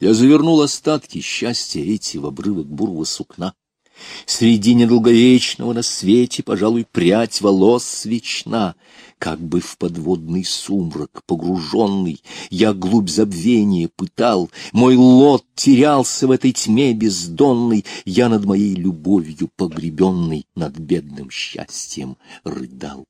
Я завернул остатки счастья эти в обрывок бурого сукна. Среди недолговечного на свете, пожалуй, прядь волос свечна. Как бы в подводный сумрак погруженный, я глубь забвения пытал, мой лот терялся в этой тьме бездонной, я над моей любовью погребенный, над бедным счастьем рыдал.